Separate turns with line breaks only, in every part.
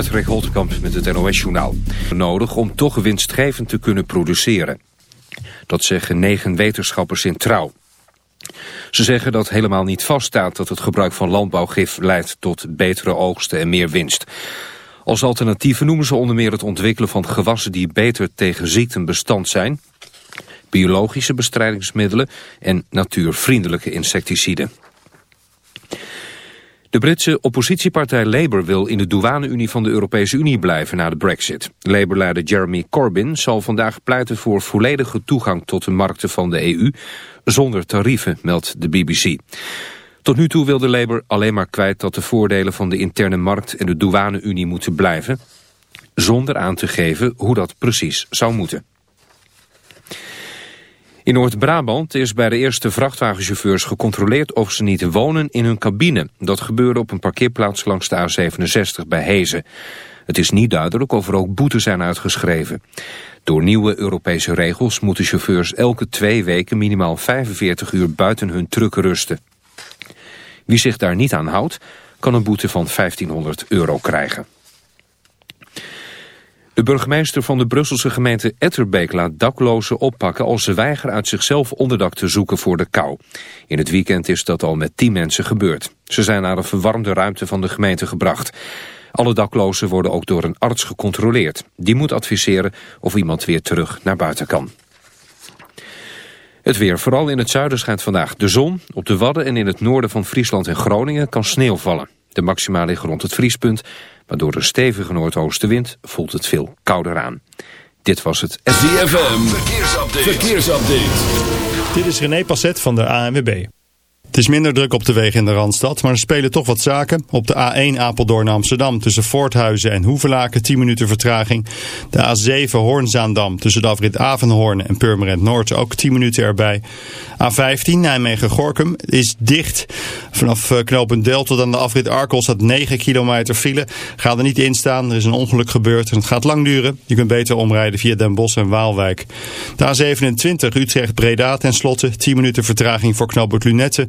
Patrick Holtkamp met het NOS-journaal. Nodig om toch winstgevend te kunnen produceren. Dat zeggen negen wetenschappers in Trouw. Ze zeggen dat helemaal niet vaststaat dat het gebruik van landbouwgif leidt tot betere oogsten en meer winst. Als alternatieven noemen ze onder meer het ontwikkelen van gewassen die beter tegen ziekten bestand zijn, biologische bestrijdingsmiddelen en natuurvriendelijke insecticiden. De Britse oppositiepartij Labour wil in de douane-unie van de Europese Unie blijven na de brexit. Labour-leider Jeremy Corbyn zal vandaag pleiten voor volledige toegang tot de markten van de EU, zonder tarieven, meldt de BBC. Tot nu toe wilde Labour alleen maar kwijt dat de voordelen van de interne markt en de douane-unie moeten blijven, zonder aan te geven hoe dat precies zou moeten. In Noord-Brabant is bij de eerste vrachtwagenchauffeurs gecontroleerd of ze niet wonen in hun cabine. Dat gebeurde op een parkeerplaats langs de A67 bij Hezen. Het is niet duidelijk of er ook boetes zijn uitgeschreven. Door nieuwe Europese regels moeten chauffeurs elke twee weken minimaal 45 uur buiten hun truck rusten. Wie zich daar niet aan houdt, kan een boete van 1500 euro krijgen. De burgemeester van de Brusselse gemeente Etterbeek laat daklozen oppakken als ze weigeren uit zichzelf onderdak te zoeken voor de kou. In het weekend is dat al met tien mensen gebeurd. Ze zijn naar een verwarmde ruimte van de gemeente gebracht. Alle daklozen worden ook door een arts gecontroleerd. Die moet adviseren of iemand weer terug naar buiten kan. Het weer. Vooral in het zuiden schijnt vandaag de zon. Op de Wadden en in het noorden van Friesland en Groningen kan sneeuw vallen. De maxima liggen rond het vriespunt maar door een stevige noordoostenwind voelt het veel kouder aan. Dit was het
ZFM. Verkeersupdate. Verkeersupdate.
Dit is René Passet van de ANWB. Is minder druk op de wegen in de Randstad, maar er spelen toch wat zaken. Op de A1 Apeldoorn-Amsterdam tussen Voorthuizen en Hoevelaken 10 minuten vertraging. De A7 Hoornzaandam tussen de afrit Avenhoorn en Purmerend Noord ook 10 minuten erbij. A15 Nijmegen-Gorkum is dicht. Vanaf eh, knooppunt Del tot aan de afrit Arkel staat 9 kilometer file. Ga er niet in staan, er is een ongeluk gebeurd en het gaat lang duren. Je kunt beter omrijden via Den Bosch en Waalwijk. De A27 Utrecht-Breda ten slotte 10 minuten vertraging voor knooppunt Lunette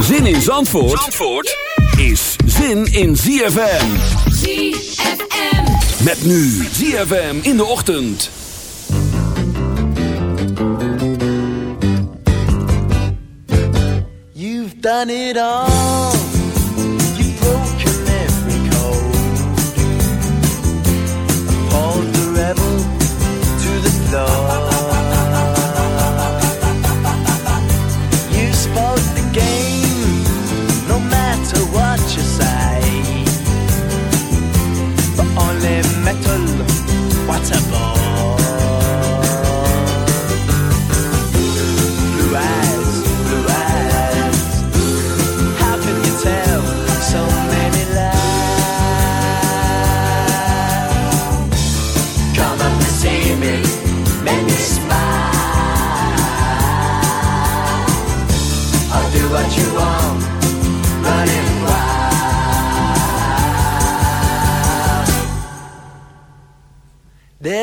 Zin in Zandvoort, Zandvoort is zin in ZFM.
ZFM.
Met nu ZFM in de ochtend.
You've done it all.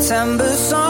September song,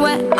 Me.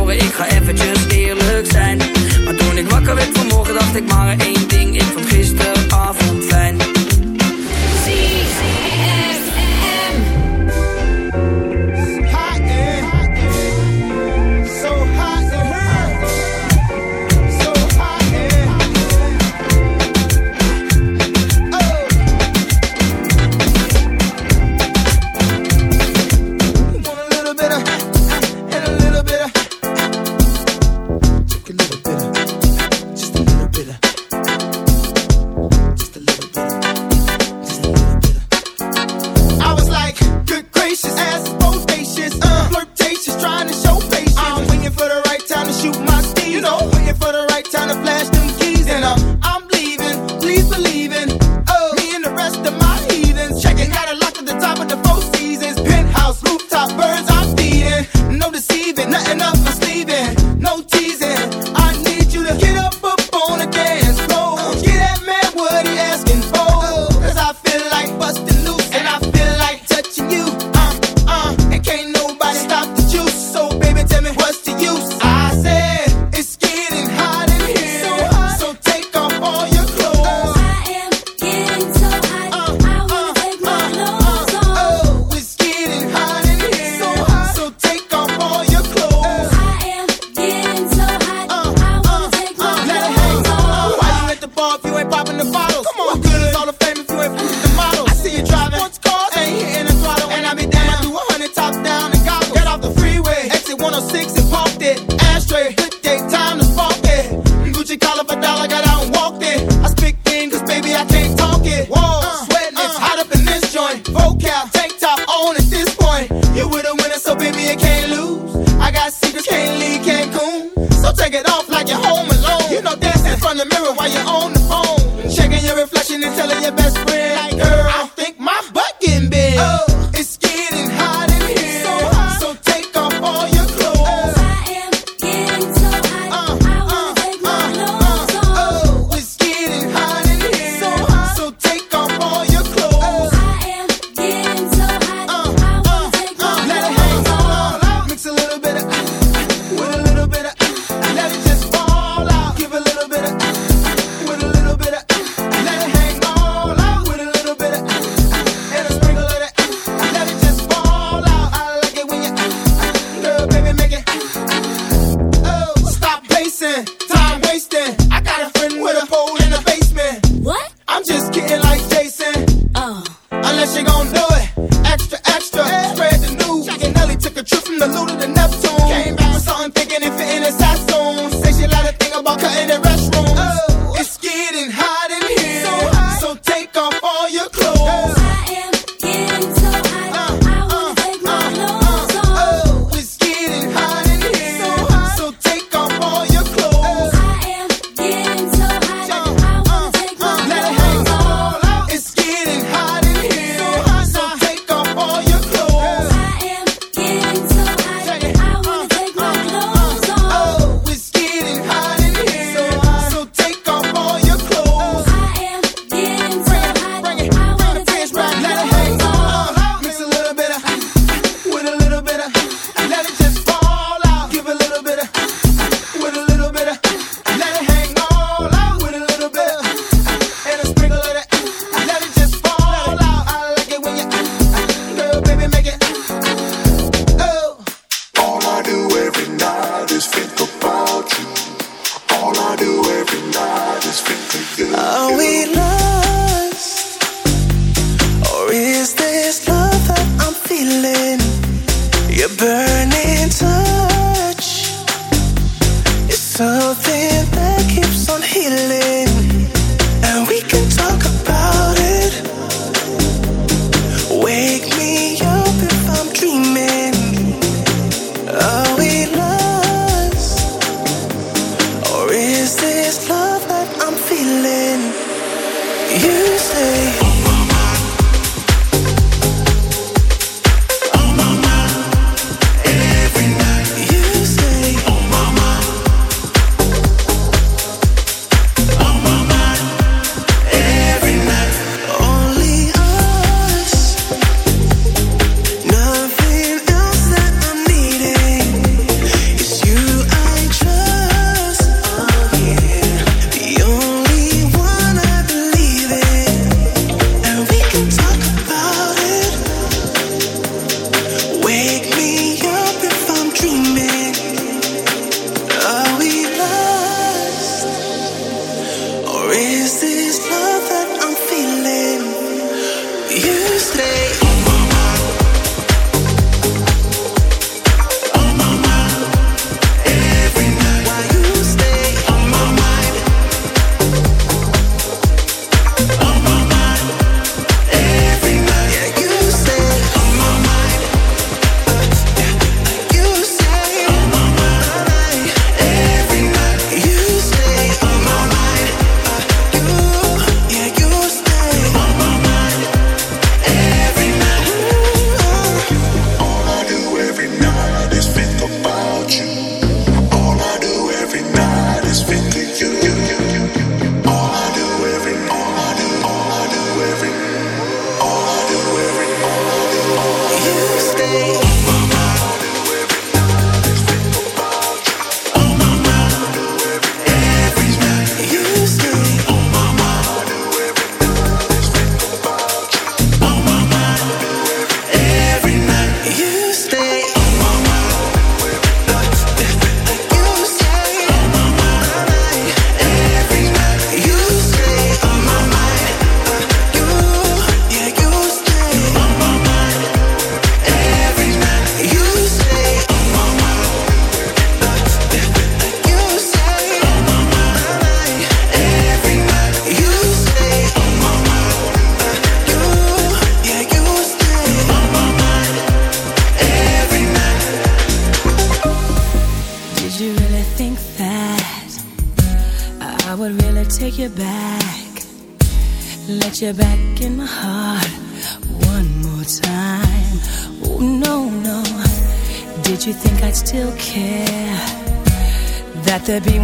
Dacht ik maar één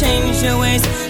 change your ways.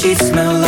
sheets smell like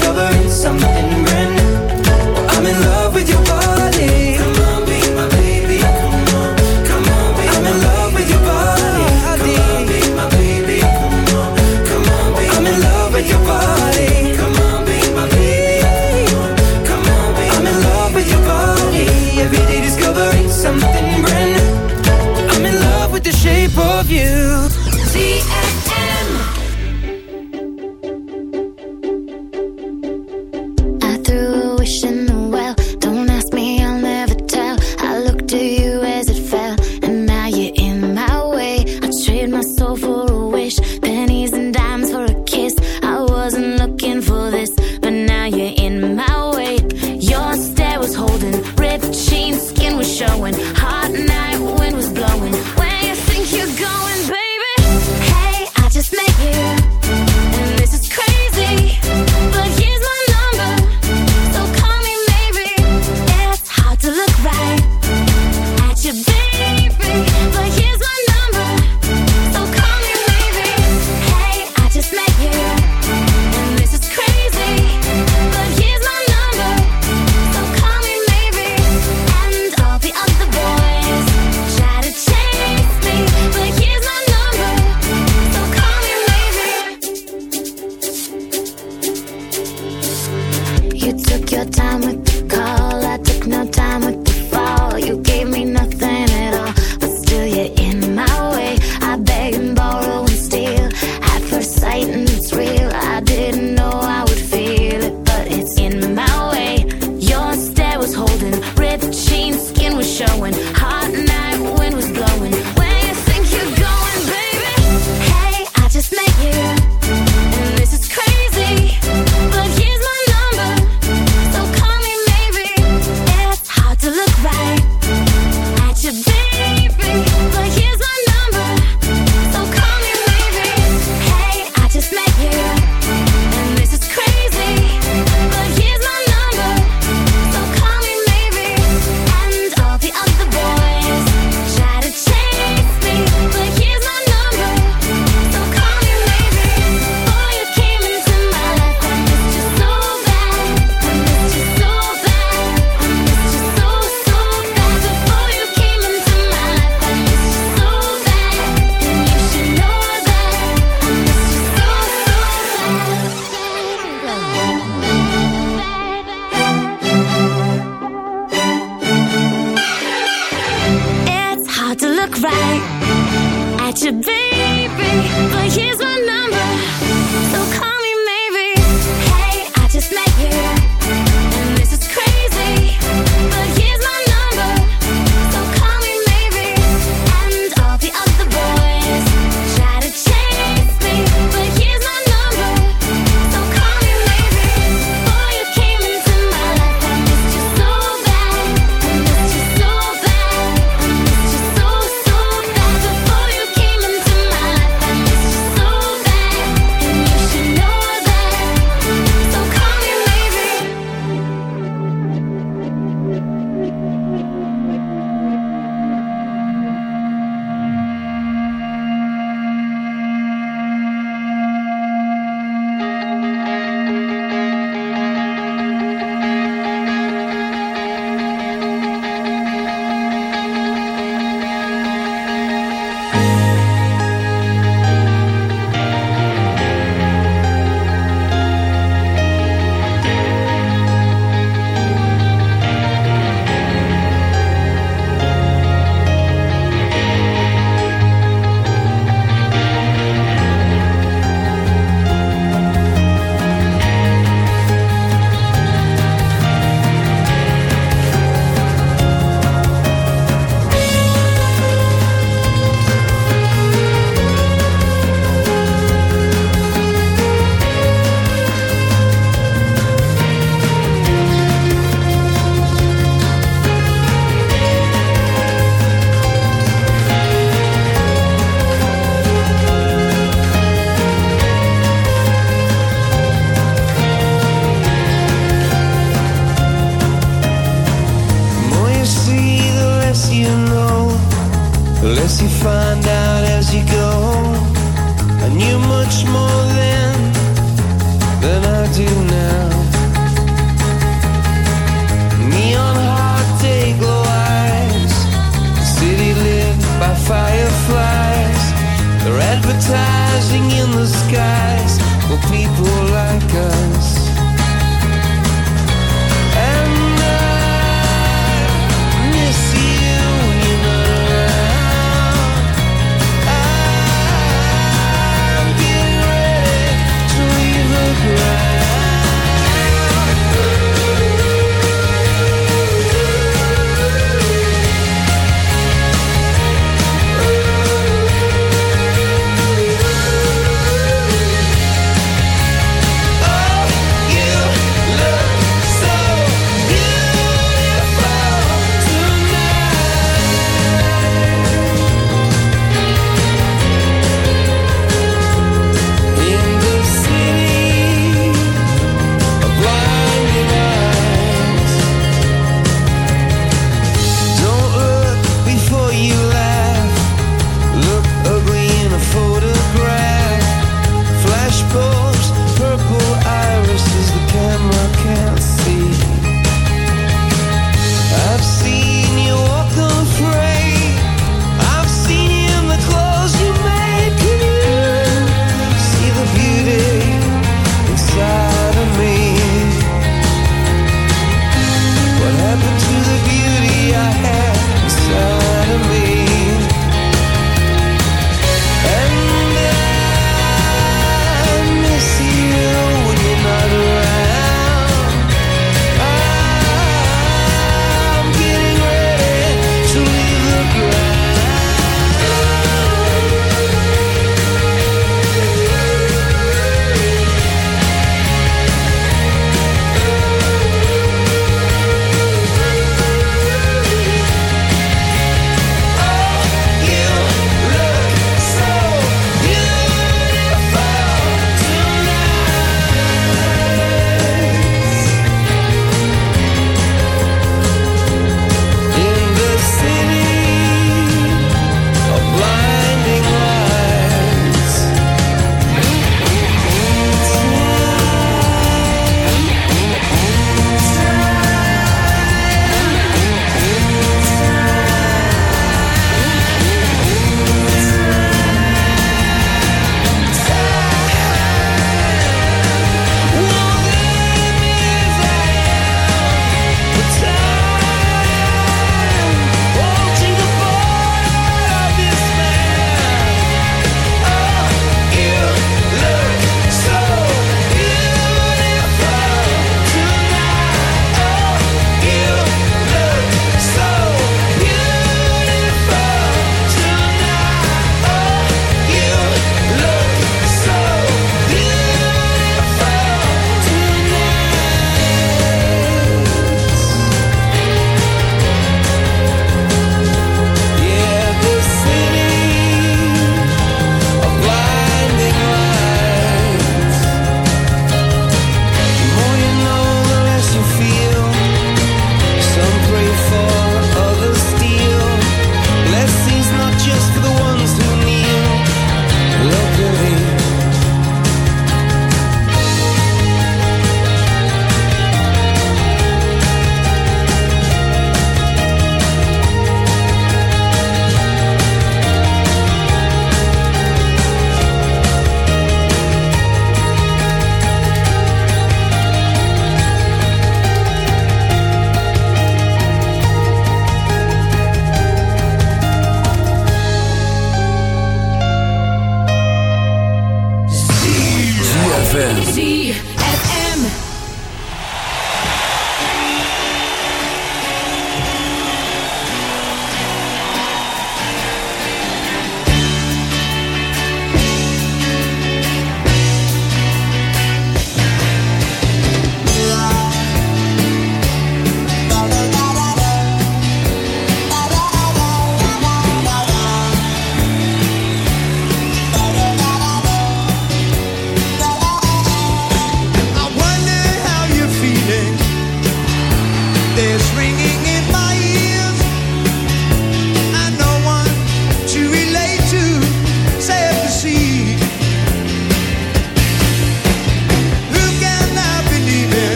advertising in the skies for people like us.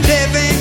living.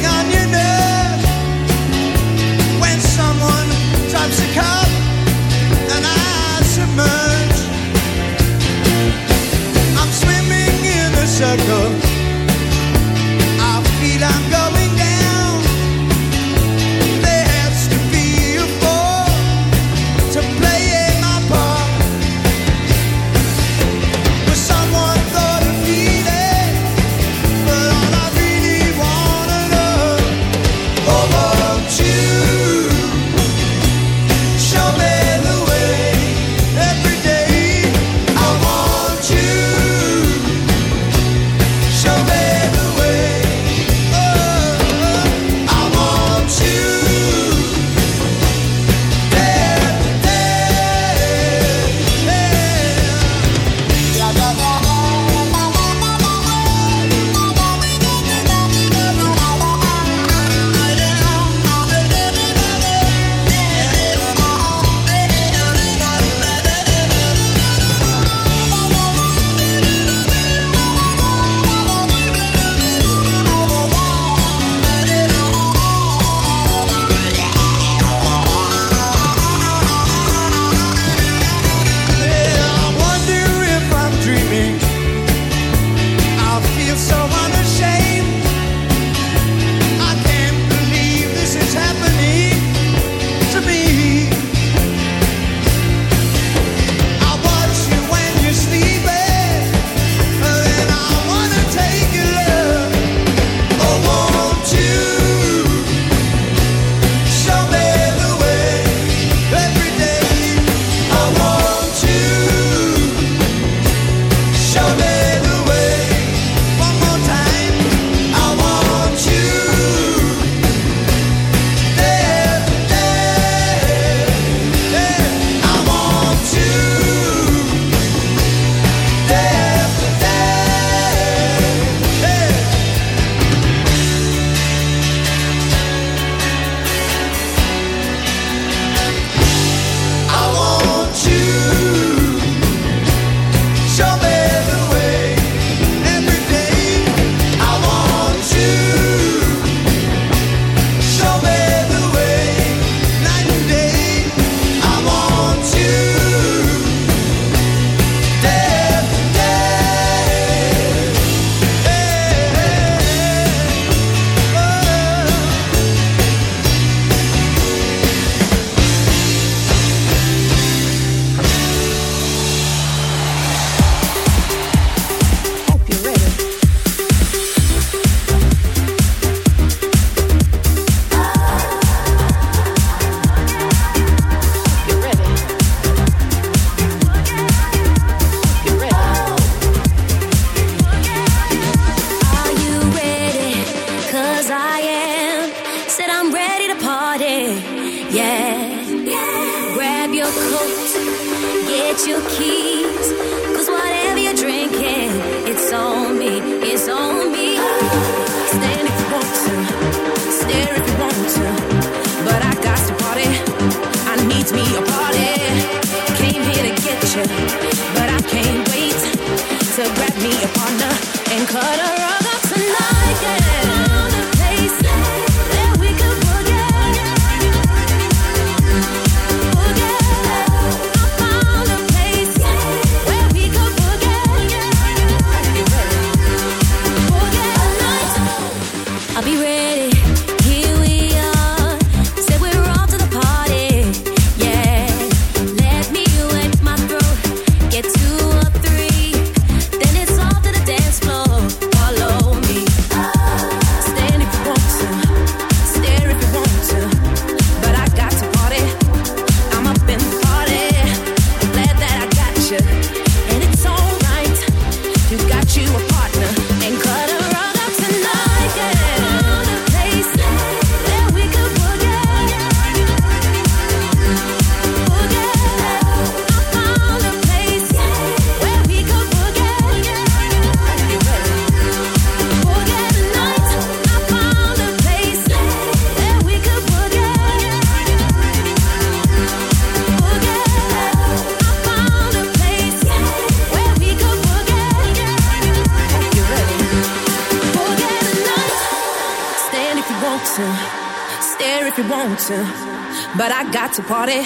to
party.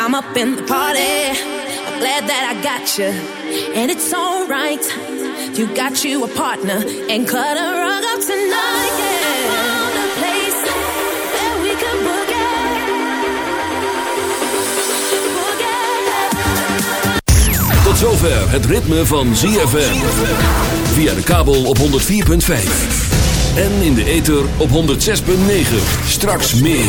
I'm up in the party. I'm glad that I got you, and it's alright. You got you a partner, and cut a rug up tonight. Yeah. I place that we can boogie.
Tot zover het ritme van ZFM. Via de kabel op 104.5. En in de ether op 106.9. Straks meer.